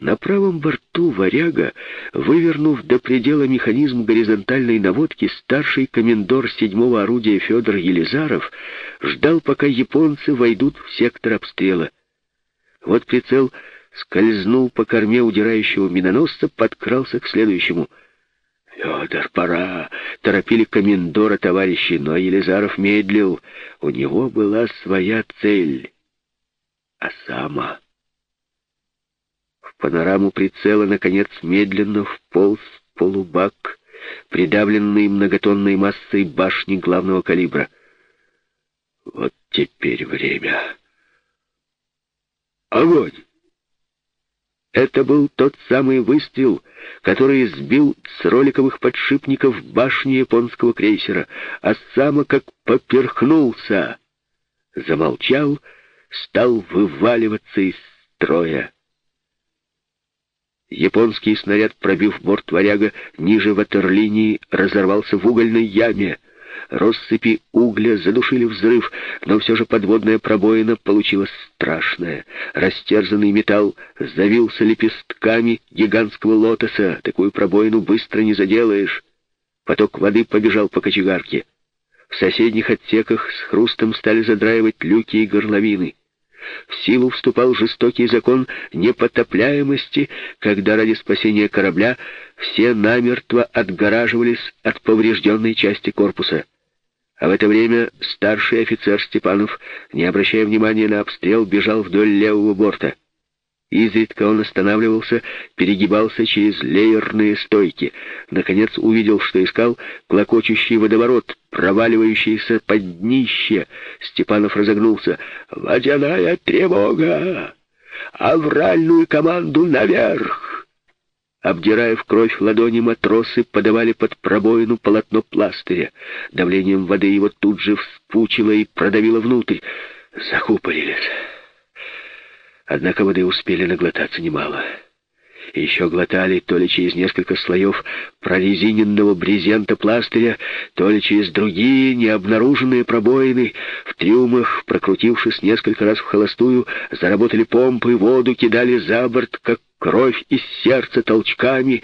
На правом борту «Варяга», вывернув до предела механизм горизонтальной наводки, старший комендор седьмого орудия Федор Елизаров ждал, пока японцы войдут в сектор обстрела. Вот прицел скользнул по корме удирающего миноносца, подкрался к следующему. «Федор, пора!» — торопили комендора товарищи, но Елизаров медлил. У него была своя цель — Осама. Панораму прицела, наконец, медленно вполз полубак, придавленный многотонной массой башни главного калибра. Вот теперь время. Огонь! Это был тот самый выстрел, который сбил с роликовых подшипников башни японского крейсера, а сама как поперхнулся. Замолчал, стал вываливаться из строя. Японский снаряд, пробив борт варяга ниже ватерлинии, разорвался в угольной яме — Россыпи угля задушили взрыв, но все же подводная пробоина получилась страшная. Растерзанный металл завился лепестками гигантского лотоса. Такую пробоину быстро не заделаешь. Поток воды побежал по кочегарке. В соседних отсеках с хрустом стали задраивать люки и горловины. В силу вступал жестокий закон непотопляемости, когда ради спасения корабля все намертво отгораживались от поврежденной части корпуса. А в это время старший офицер Степанов, не обращая внимания на обстрел, бежал вдоль левого борта. Изредка он останавливался, перегибался через леерные стойки. Наконец увидел, что искал клокочущий водоворот, проваливающийся под днище. Степанов разогнулся. «Водяная тревога! Авральную команду наверх!» Обдирая в кровь ладони матросы, подавали под пробоину полотно пластыря. Давлением воды его тут же вспучило и продавило внутрь. Закупорились. Однако воды успели наглотаться немало. Еще глотали то ли через несколько слоев прорезиненного брезента пластыря, то ли через другие необнаруженные пробоины. В трюмах, прокрутившись несколько раз в холостую, заработали помпы, воду кидали за борт, как кровь из сердца толчками.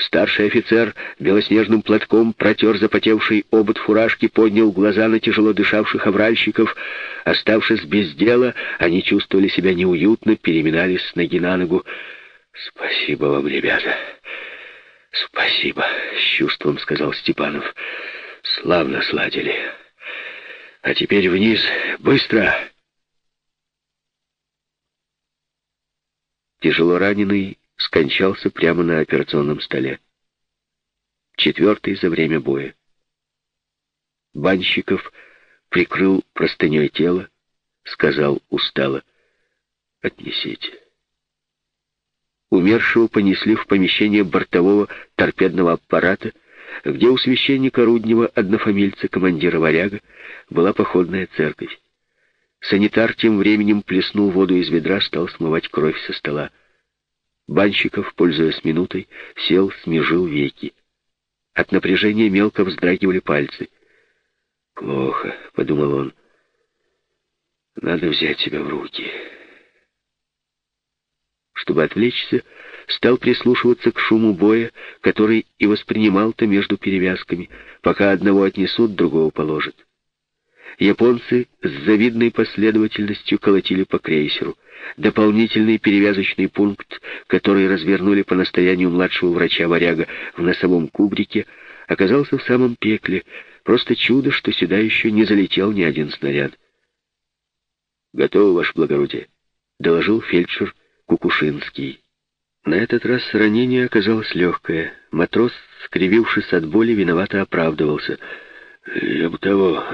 Старший офицер белоснежным платком протер запотевший обод фуражки, поднял глаза на тяжело дышавших авральщиков. Оставшись без дела, они чувствовали себя неуютно, переминались с ноги на ногу. «Спасибо вам, ребята!» «Спасибо!» — с чувством сказал Степанов. «Славно сладили. А теперь вниз, быстро!» Тяжело раненый скончался прямо на операционном столе. Четвертый за время боя. Банщиков прикрыл простыней тело, сказал устало, «Отнесите». Умершего понесли в помещение бортового торпедного аппарата, где у священника Руднева, однофамильца командира «Варяга», была походная церковь. Санитар тем временем плеснул воду из ведра, стал смывать кровь со стола. Банщиков, пользуясь минутой, сел, смежил веки. От напряжения мелко вздрагивали пальцы. «Плохо», — подумал он. «Надо взять себя в руки». Чтобы отвлечься, стал прислушиваться к шуму боя, который и воспринимал-то между перевязками. Пока одного отнесут, другого положат. Японцы с завидной последовательностью колотили по крейсеру. Дополнительный перевязочный пункт, который развернули по настоянию младшего врача-варяга в носовом кубрике, оказался в самом пекле. Просто чудо, что сюда еще не залетел ни один снаряд. «Готово, ваше благородие», — доложил фельдшер Кукушинский. На этот раз ранение оказалось легкое. Матрос, скривившись от боли, виновато оправдывался — я бы того,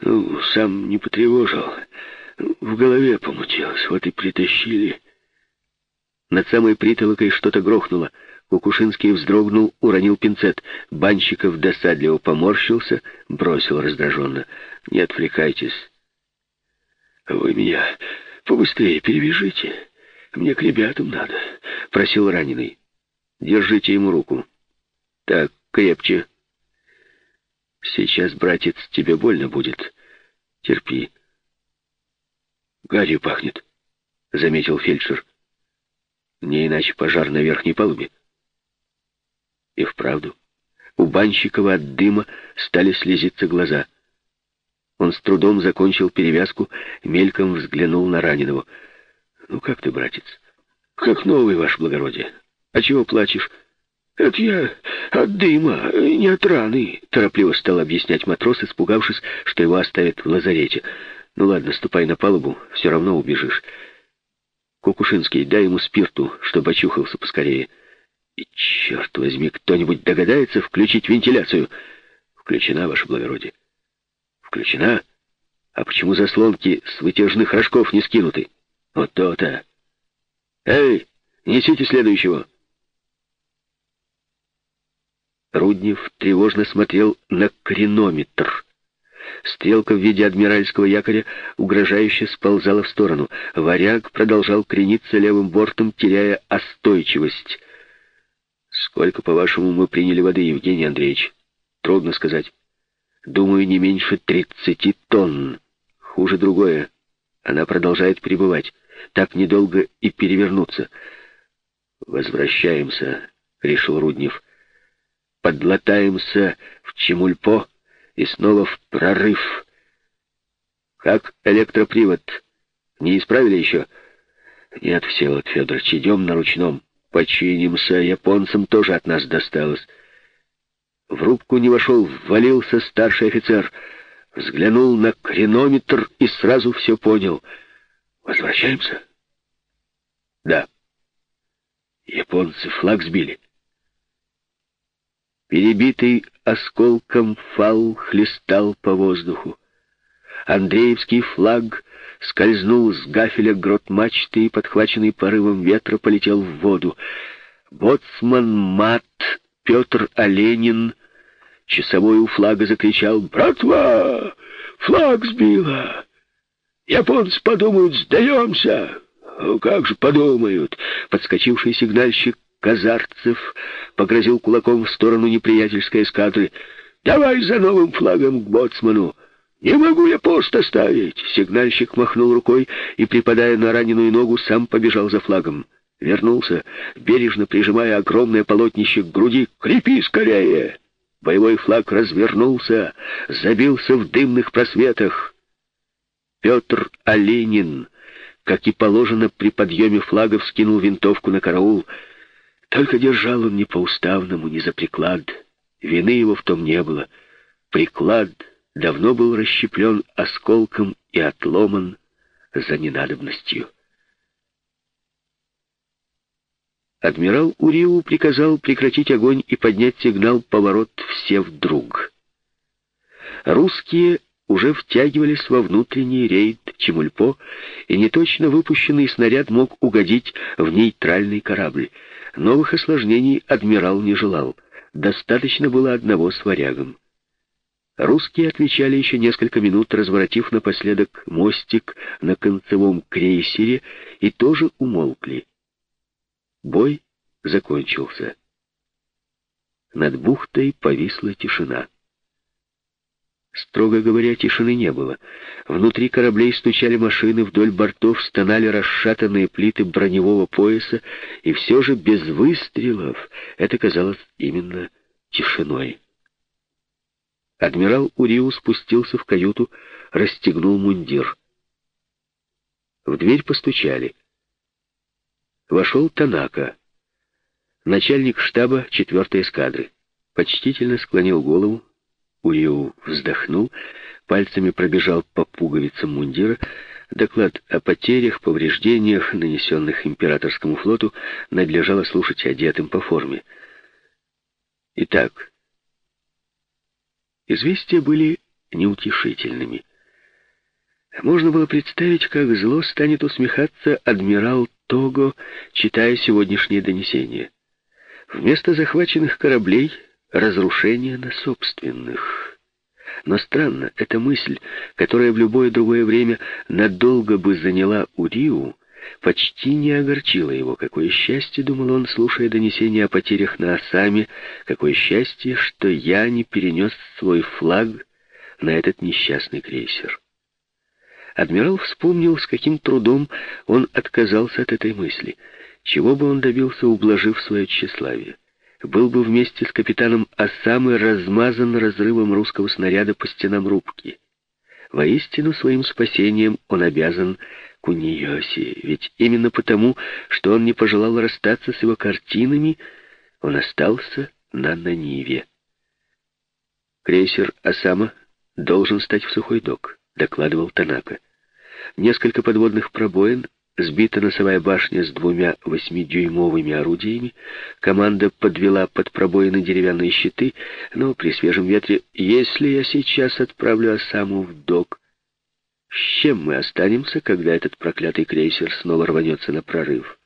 ну, сам не потревожил. В голове помутилось, вот и притащили. Над самой притолокой что-то грохнуло. Кукушинский вздрогнул, уронил пинцет. Банщиков досадливо поморщился, бросил раздраженно. «Не отвлекайтесь». «Вы меня побыстрее перевяжите. Мне к ребятам надо», — просил раненый. «Держите ему руку». «Так, крепче». Сейчас, братец, тебе больно будет. Терпи. Гарью пахнет, заметил фельдшер. Не иначе пожар на верхней палубе. И вправду, у Банщикова от дыма стали слезиться глаза. Он с трудом закончил перевязку, мельком взглянул на раненого. «Ну как ты, братец?» «Как новый, ваше благородие. А чего плачешь?» «Это я от дыма, не от раны», — торопливо стал объяснять матрос, испугавшись, что его оставят в лазарете. «Ну ладно, ступай на палубу, все равно убежишь. Кукушинский, дай ему спирту, чтобы очухался поскорее». И, черт возьми, кто-нибудь догадается включить вентиляцию? Включена, ваше благородие. Включена? А почему заслонки с вытяжных рожков не скинуты? Вот то-то. Эй, несите следующего. Руднев тревожно смотрел на кренометр. Стрелка в виде адмиральского якоря угрожающе сползала в сторону. Варяг продолжал крениться левым бортом, теряя остойчивость. Сколько, по-вашему, мы приняли воды, Евгений Андреевич? Трудно сказать. Думаю, не меньше тридцати тонн. Хуже другое. Она продолжает пребывать. Так недолго и перевернуться. Возвращаемся, решил Руднев. Подлатаемся в Чемульпо и снова в прорыв. Как электропривод? Не исправили еще? Нет, Всеволод Федорович, идем на ручном. Починимся, японцам тоже от нас досталось. В рубку не вошел, ввалился старший офицер. Взглянул на кренометр и сразу все понял. Возвращаемся? Да. Японцы флаг сбили. Перебитый осколком фал хлестал по воздуху. Андреевский флаг скользнул с гафеля грот мачты и, подхваченный порывом ветра, полетел в воду. Боцман Мат Петр Оленин, часовой у флага, закричал «Братва! Флаг сбила! Японцы подумают, сдаемся!» «Ну как же подумают!» Подскочивший сигнальщик Казарцев погрозил кулаком в сторону неприятельской эскадры. «Давай за новым флагом к боцману!» «Не могу я пост оставить!» Сигнальщик махнул рукой и, припадая на раненую ногу, сам побежал за флагом. Вернулся, бережно прижимая огромное полотнище к груди. «Крепи скорее!» Боевой флаг развернулся, забился в дымных просветах. Петр Оленин, как и положено при подъеме флага, вскинул винтовку на караул. Только держал он не по-уставному, не за приклад. Вины его в том не было. Приклад давно был расщеплен осколком и отломан за ненадобностью. Адмирал Уриу приказал прекратить огонь и поднять сигнал «Поворот все вдруг». Русские уже втягивались во внутренний рейд Чемульпо, и неточно выпущенный снаряд мог угодить в нейтральный корабль. Новых осложнений адмирал не желал. Достаточно было одного с варягом. Русские отвечали еще несколько минут, разворотив напоследок мостик на концевом крейсере, и тоже умолкли. Бой закончился. Над бухтой повисла тишина. Строго говоря, тишины не было. Внутри кораблей стучали машины, вдоль бортов стонали расшатанные плиты броневого пояса, и все же без выстрелов это казалось именно тишиной. Адмирал Уриу спустился в каюту, расстегнул мундир. В дверь постучали. Вошел Танака, начальник штаба 4-й эскадры. Почтительно склонил голову, Уриу вздохнул, пальцами пробежал по пуговицам мундира. Доклад о потерях, повреждениях, нанесенных императорскому флоту, надлежало слушать одетым по форме. Итак, Известия были неутешительными. Можно было представить, как зло станет усмехаться адмирал Того, читая сегодняшнее донесение. Вместо захваченных кораблей — разрушение на собственных. Но странно, эта мысль, которая в любое другое время надолго бы заняла Уриу, почти не огорчило его. Какое счастье, думал он, слушая донесения о потерях на Осаме, какое счастье, что я не перенес свой флаг на этот несчастный крейсер. Адмирал вспомнил, с каким трудом он отказался от этой мысли. чего бы он добился, ублажив свое тщеславие? Был бы вместе с капитаном Осамы размазан разрывом русского снаряда по стенам рубки. Воистину, своим спасением он обязан Куниоси, ведь именно потому, что он не пожелал расстаться с его картинами, он остался на Наниве. Крейсер Осама должен стать в сухой док, докладывал Танака. Несколько подводных пробоин Сбита носовая башня с двумя восьмидюймовыми орудиями, команда подвела под пробоины деревянные щиты, но при свежем ветре, если я сейчас отправлю Осаму в док, с чем мы останемся, когда этот проклятый крейсер снова рванется на прорыв?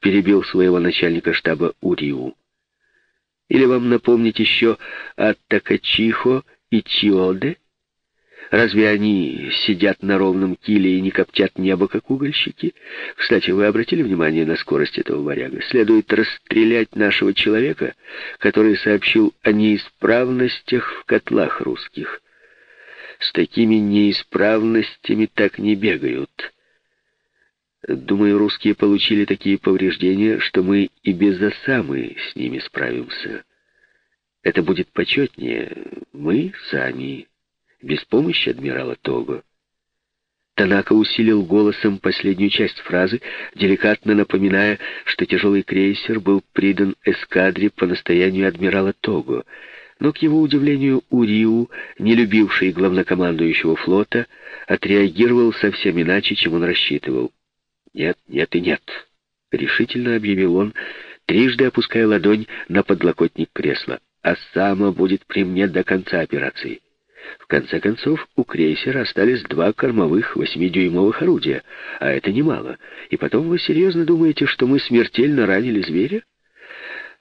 Перебил своего начальника штаба Уриу. Или вам напомнить еще о Такачихо и Чиоде? Разве они сидят на ровном киле и не коптят небо, как угольщики? Кстати, вы обратили внимание на скорость этого варяга? Следует расстрелять нашего человека, который сообщил о неисправностях в котлах русских. С такими неисправностями так не бегают. Думаю, русские получили такие повреждения, что мы и без осамы с ними справимся. Это будет почетнее. Мы сами без помощи адмирала Того. Танака усилил голосом последнюю часть фразы, деликатно напоминая, что тяжелый крейсер был придан эскадре по настоянию адмирала Того. Но, к его удивлению, Уриу, не любивший главнокомандующего флота, отреагировал совсем иначе, чем он рассчитывал. «Нет, нет и нет», — решительно объявил он, трижды опуская ладонь на подлокотник кресла. «А сама будет при мне до конца операции». В конце концов, у крейсера остались два кормовых восьмидюймовых орудия, а это немало. И потом вы серьезно думаете, что мы смертельно ранили зверя?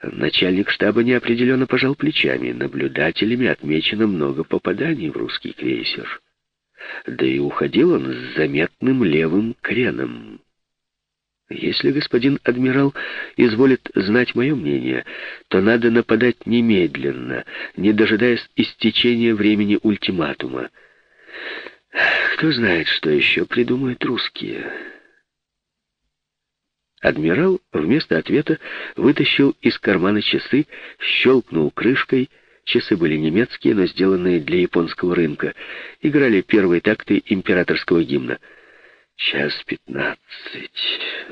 Начальник штаба неопределенно пожал плечами. Наблюдателями отмечено много попаданий в русский крейсер. Да и уходил он с заметным левым креном. Если господин адмирал изволит знать мое мнение, то надо нападать немедленно, не дожидаясь истечения времени ультиматума. Кто знает, что еще придумают русские. Адмирал вместо ответа вытащил из кармана часы, щелкнул крышкой. Часы были немецкие, но сделанные для японского рынка. Играли первые такты императорского гимна — Час пятнадцать.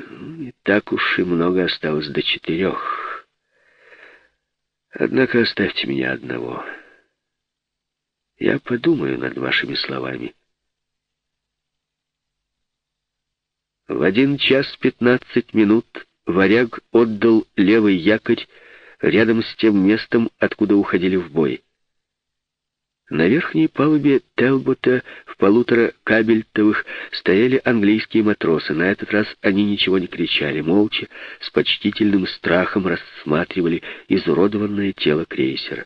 Не так уж и много осталось до четырех. Однако оставьте меня одного. Я подумаю над вашими словами. В один час пятнадцать минут варяг отдал левый якорь рядом с тем местом, откуда уходили в бой. На верхней палубе Телбота в полутора кабельтовых стояли английские матросы. На этот раз они ничего не кричали, молча, с почтительным страхом рассматривали изуродованное тело крейсера.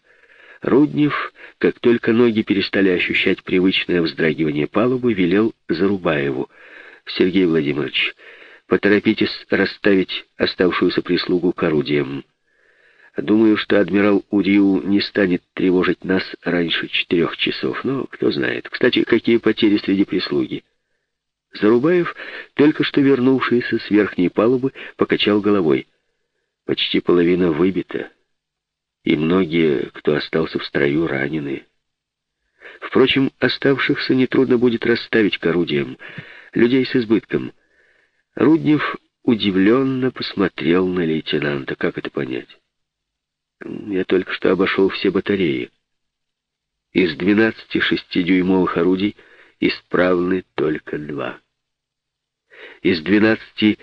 Руднев, как только ноги перестали ощущать привычное вздрагивание палубы, велел Зарубаеву. «Сергей Владимирович, поторопитесь расставить оставшуюся прислугу к орудиям». Думаю, что адмирал Уриу не станет тревожить нас раньше четырех часов, но кто знает. Кстати, какие потери среди прислуги? Зарубаев, только что вернувшийся с верхней палубы, покачал головой. Почти половина выбита, и многие, кто остался в строю, ранены. Впрочем, оставшихся нетрудно будет расставить к орудиям, людей с избытком. Руднев удивленно посмотрел на лейтенанта. Как это понять? Я только что обошел все батареи. Из 12 шестидюймовых орудий исправны только два. Из 12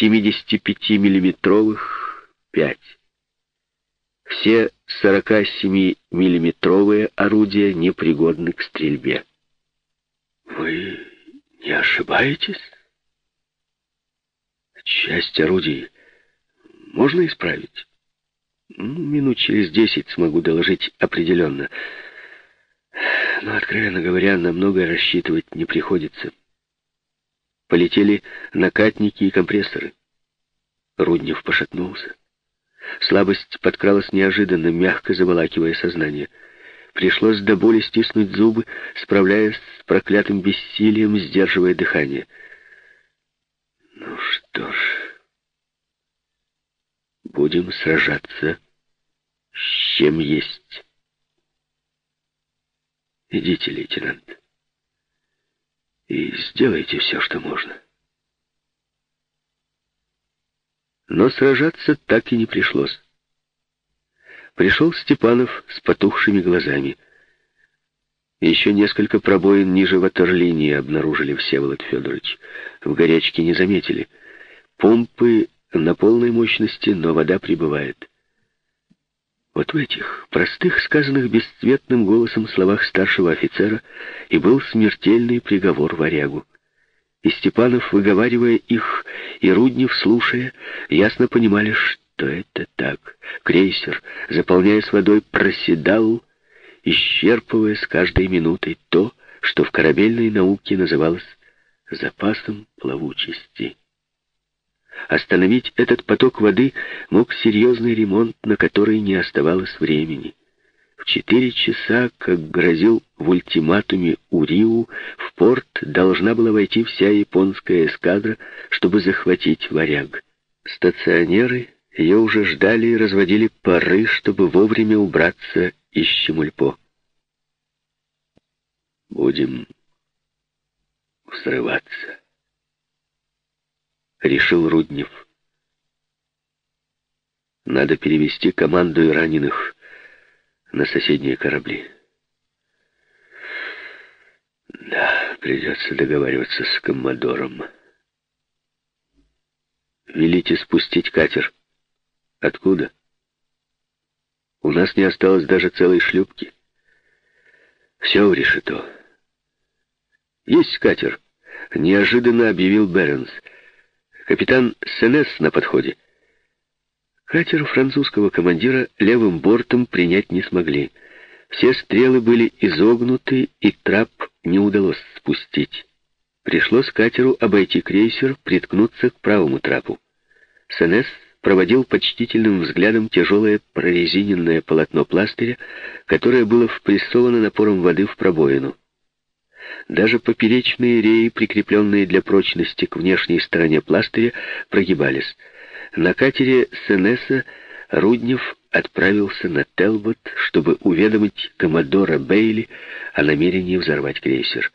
75-миллиметровых — пять. Все 47-миллиметровые орудия непригодны к стрельбе. Вы не ошибаетесь? Часть орудий можно исправить? Минут через десять смогу доложить определенно. Но, откровенно говоря, на многое рассчитывать не приходится. Полетели накатники и компрессоры. Руднев пошатнулся. Слабость подкралась неожиданно, мягко заволакивая сознание. Пришлось до боли стиснуть зубы, справляясь с проклятым бессилием, сдерживая дыхание. Ну что ж... Будем сражаться с чем есть. Идите, лейтенант, и сделайте все, что можно. Но сражаться так и не пришлось. Пришел Степанов с потухшими глазами. Еще несколько пробоин ниже ватерлинии обнаружили Всеволод Федорович. В горячке не заметили. Помпы на полной мощности, но вода прибывает. Вот в этих простых, сказанных бесцветным голосом словах старшего офицера и был смертельный приговор варягу. И Степанов, выговаривая их, и Руднев, слушая, ясно понимали, что это так. Крейсер, заполняясь водой, проседал, исчерпывая с каждой минутой то, что в корабельной науке называлось запасом плавучести. Остановить этот поток воды мог серьезный ремонт, на который не оставалось времени. В четыре часа, как грозил в ультиматуме Уриу, в порт должна была войти вся японская эскадра, чтобы захватить варяг. Стационеры ее уже ждали и разводили пары, чтобы вовремя убраться из Чемульпо. «Будем взрываться», — решил Руднев. «Надо перевести команду и раненых на соседние корабли». «Да, придется договариваться с коммодором». «Велите спустить катер». «Откуда?» «У нас не осталось даже целой шлюпки». «Все решето». «Есть катер», — неожиданно объявил Бернс. Капитан Сенес на подходе. Катер французского командира левым бортом принять не смогли. Все стрелы были изогнуты, и трап не удалось спустить. Пришлось катеру обойти крейсер, приткнуться к правому трапу. Сенес проводил почтительным взглядом тяжелое прорезиненное полотно пластыря, которое было впрессовано напором воды в пробоину. Даже поперечные реи, прикрепленные для прочности к внешней стороне пластыря, прогибались. На катере Сенеса Руднев отправился на Телбот, чтобы уведомить коммодора Бейли о намерении взорвать крейсер.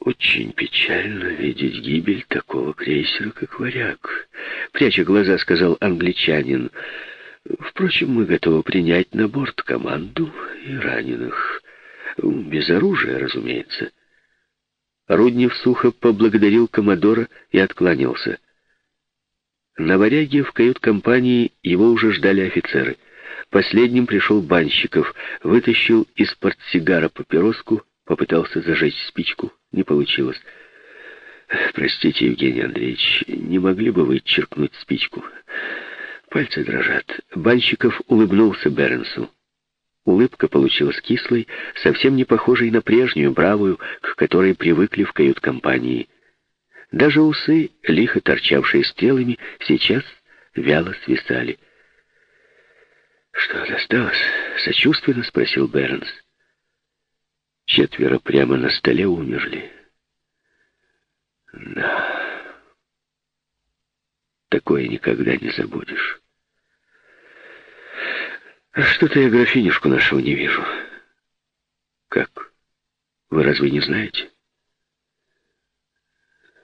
«Очень печально видеть гибель такого крейсера, как «Варяг», — пряча глаза, сказал англичанин. «Впрочем, мы готовы принять на борт команду и раненых». Без оружия, разумеется. Руднев сухо поблагодарил Комодора и откланялся. На варяге в кают-компании его уже ждали офицеры. Последним пришел Банщиков, вытащил из портсигара папироску, попытался зажечь спичку, не получилось. «Простите, Евгений Андреевич, не могли бы вы черкнуть спичку?» Пальцы дрожат. Банщиков улыбнулся Бернсу. Улыбка получилась кислой, совсем не похожей на прежнюю, бравую, к которой привыкли в кают-компании. Даже усы, лихо торчавшие стрелами, сейчас вяло свисали. «Что досталось?» — сочувственно спросил Бернс. Четверо прямо на столе умерли. Да, такое никогда не забудешь. Что-то я графинишку нашего не вижу. Как? Вы разве не знаете?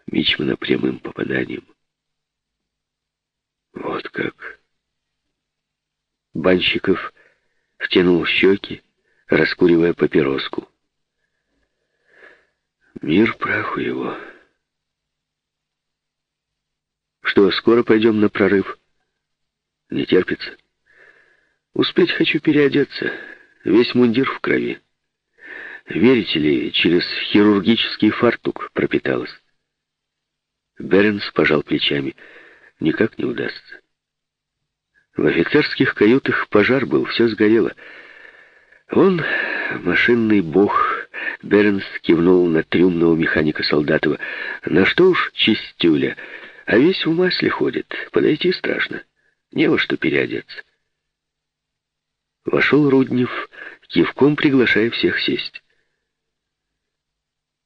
Мичмана прямым попаданием. Вот как. Банщиков втянул щеки, раскуривая папироску. Мир праху его. Что, скоро пойдем на прорыв? Не терпится? Успеть хочу переодеться. Весь мундир в крови. Верите ли, через хирургический фартук пропиталась. Беренс пожал плечами. Никак не удастся. В офицерских каютах пожар был, все сгорело. Он, машинный бог, Беренс кивнул на трюмного механика Солдатова. На что уж чистюля, а весь в масле ходит, подойти страшно. Не во что переодеться. Вошел Руднев, кивком приглашая всех сесть.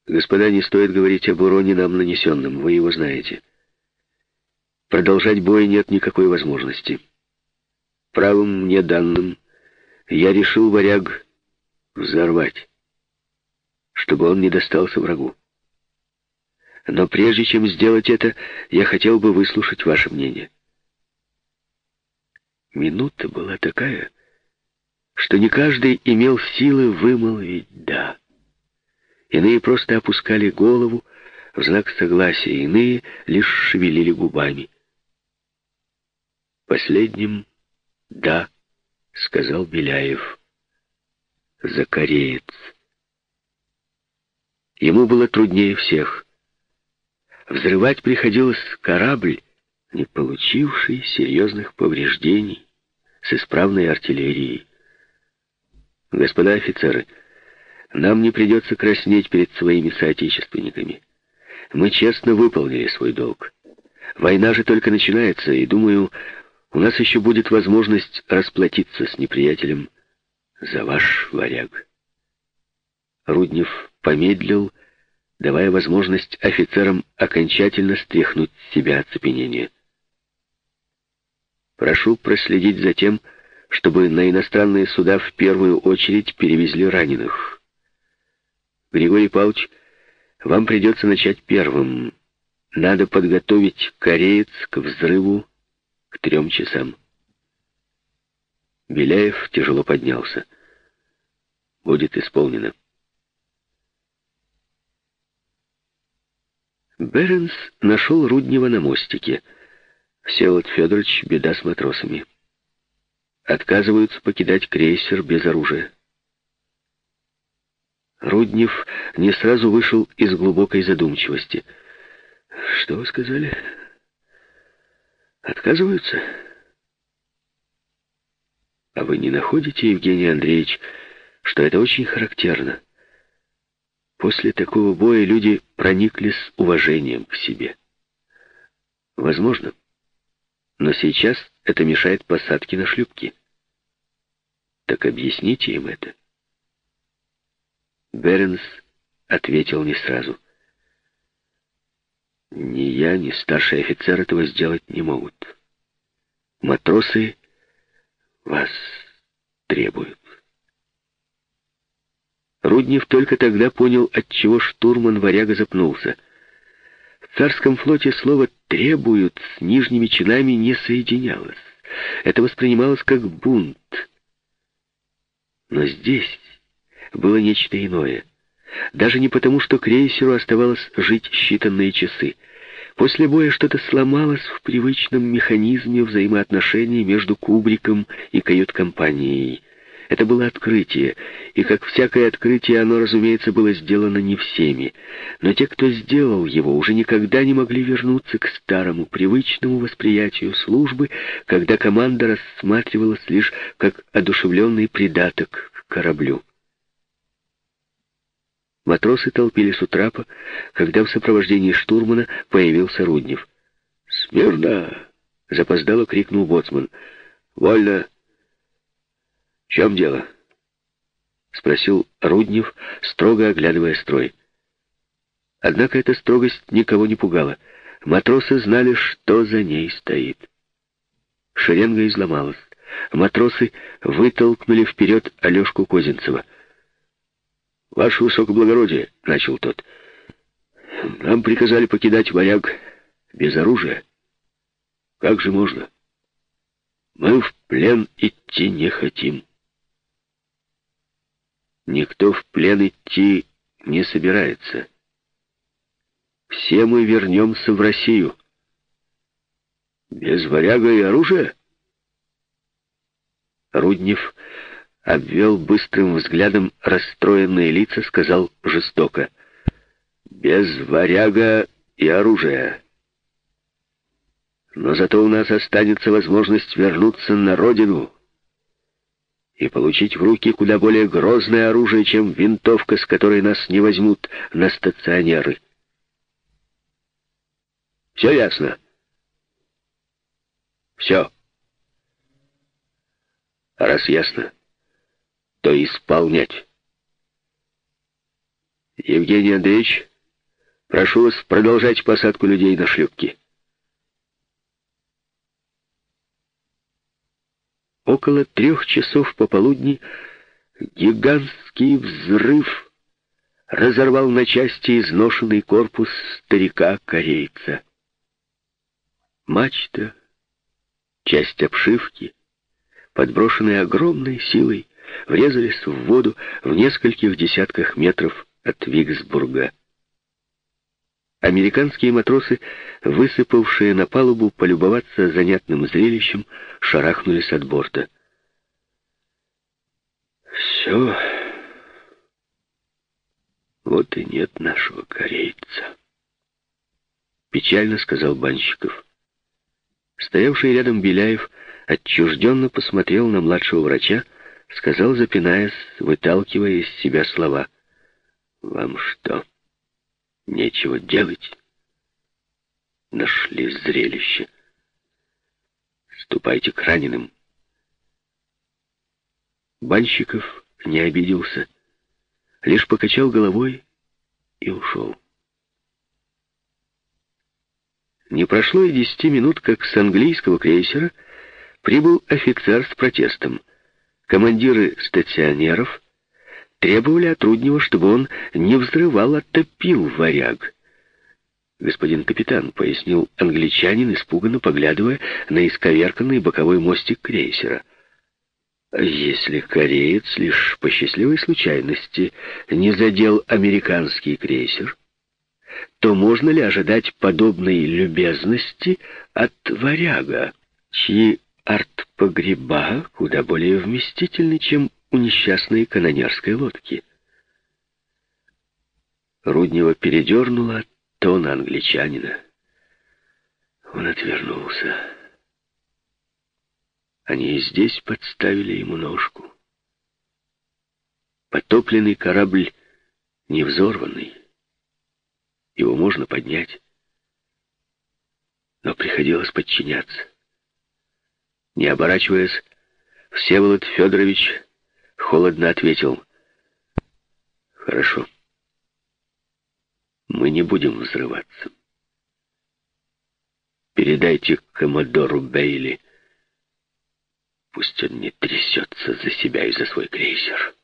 «Господа, не стоит говорить об уроне нам нанесенном, вы его знаете». Продолжать бой нет никакой возможности. Правым мне данным я решил варяг взорвать, чтобы он не достался врагу. Но прежде чем сделать это, я хотел бы выслушать ваше мнение. Минута была такая, что не каждый имел силы вымолвить «да». Иные просто опускали голову в знак согласия, иные лишь шевелили губами. Последним «да», — сказал Беляев. Закореец. Ему было труднее всех. Взрывать приходилось корабль, не получивший серьезных повреждений, с исправной артиллерией. Господа офицеры, нам не придется краснеть перед своими соотечественниками. Мы честно выполнили свой долг. Война же только начинается, и, думаю, у нас еще будет возможность расплатиться с неприятелем за ваш варяг. Руднев помедлил, давая возможность офицерам окончательно стряхнуть с себя оцепенение. Прошу проследить за тем, чтобы на иностранные суда в первую очередь перевезли раненых. Григорий Павлович, вам придется начать первым. Надо подготовить кореец к взрыву к трем часам. Беляев тяжело поднялся. Будет исполнено. Беренс нашел Руднева на мостике. Всеволод Федорович, беда с матросами. Отказываются покидать крейсер без оружия. Руднев не сразу вышел из глубокой задумчивости. «Что вы сказали?» Отказываются? А вы не находите, Евгений Андреевич, что это очень характерно? После такого боя люди проникли с уважением к себе. Возможно. Но сейчас это мешает посадке на шлюпки. Так объясните им это. Беренс ответил не сразу. Ни я, ни старший офицер этого сделать не могут. Матросы вас требуют. Руднев только тогда понял, от чего штурман варяга запнулся. Царском флоте слово «требуют» с нижними чинами не соединялось. Это воспринималось как бунт. Но здесь было нечто иное — даже не потому, что крейсеру оставалось жить считанные часы. После боя что-то сломалось в привычном механизме взаимоотношений между Кубриком и кают-компанией. Это было открытие, и, как всякое открытие, оно, разумеется, было сделано не всеми. Но те, кто сделал его, уже никогда не могли вернуться к старому, привычному восприятию службы, когда команда рассматривалась лишь как одушевленный придаток к кораблю. Матросы толпились у трапа, когда в сопровождении штурмана появился Руднев. «Смирно!» — запоздало крикнул боцман. «Вольно!» «В чем дело?» — спросил Руднев, строго оглядывая строй. Однако эта строгость никого не пугала. Матросы знали, что за ней стоит. Шеренга изломалась. Матросы вытолкнули вперед Алешку Козинцева — «Ваше высокоблагородие», — начал тот, — «нам приказали покидать варяг без оружия. Как же можно? Мы в плен идти не хотим». Никто в плен идти не собирается. Все мы вернемся в Россию. Без варяга и оружия? Руднев обвел быстрым взглядом расстроенные лица, сказал жестоко. «Без варяга и оружия. Но зато у нас останется возможность вернуться на родину и получить в руки куда более грозное оружие, чем винтовка, с которой нас не возьмут на стационеры. Все ясно?» «Все. Раз ясно, то исполнять. Евгений Андреевич, прошу вас продолжать посадку людей на шлюпки. Около трех часов пополудни гигантский взрыв разорвал на части изношенный корпус старика-корейца. Мачта, часть обшивки, подброшенные огромной силой, врезались в воду в нескольких десятках метров от Виксбурга. Американские матросы, высыпавшие на палубу полюбоваться занятным зрелищем, шарахнулись от борта. «Все. Вот и нет нашего корейца», — печально сказал Банщиков. Стоявший рядом Беляев отчужденно посмотрел на младшего врача, сказал, запинаясь, выталкивая из себя слова. «Вам что, нечего делать?» Нашли зрелище. «Ступайте к раненым». Банщиков не обиделся, лишь покачал головой и ушел. Не прошло и десяти минут, как с английского крейсера прибыл офицер с протестом. Командиры стационеров требовали от Руднева, чтобы он не взрывал, а топил варяг. «Господин капитан», — пояснил англичанин, испуганно поглядывая на исковерканный боковой мостик крейсера. «Если кореец лишь по счастливой случайности не задел американский крейсер...» то можно ли ожидать подобной любезности от варяга, чьи артпогреба куда более вместительны, чем у несчастной канонерской лодки? Руднева передернула тон англичанина. Он отвернулся. Они и здесь подставили ему ножку. Потопленный корабль невзорванный. Его можно поднять. Но приходилось подчиняться. Не оборачиваясь, Всеволод Федорович холодно ответил. «Хорошо. Мы не будем взрываться. Передайте коммодору Бейли. Пусть он не трясется за себя и за свой крейсер».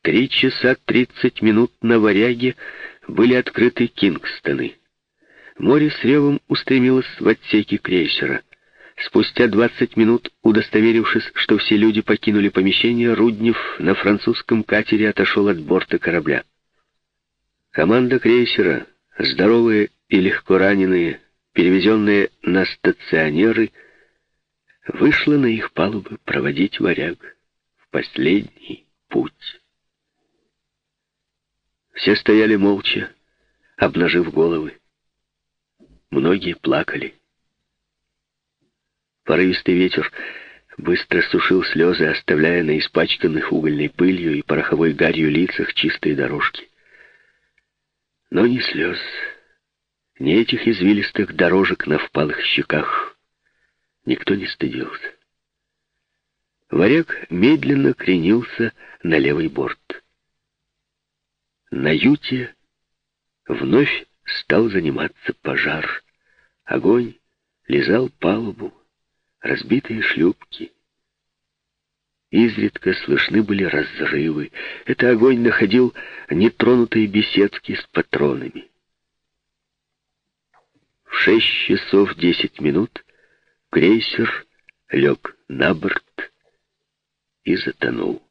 три часа тридцать минут на варяге были открыты Кингстоны. Море с ревом устремилось в отсеки крейсера. Спустя двадцать минут, удостоверившись, что все люди покинули помещение, Руднев на французском катере отошел от борта корабля. Команда крейсера, здоровые и легко раненые, перевезенные на стационеры, вышла на их палубы проводить варяг в последний путь. Все стояли молча, обнажив головы. Многие плакали. Порывистый ветер быстро сушил слезы, оставляя на испачканных угольной пылью и пороховой гарью лицах чистые дорожки. Но ни слез, ни этих извилистых дорожек на впалых щеках никто не стыдился. Варяг медленно кренился на левый борт. На юте вновь стал заниматься пожар. Огонь лизал палубу, разбитые шлюпки. Изредка слышны были разрывы. Это огонь находил нетронутые беседки с патронами. В шесть часов десять минут крейсер лег на борт и затонул.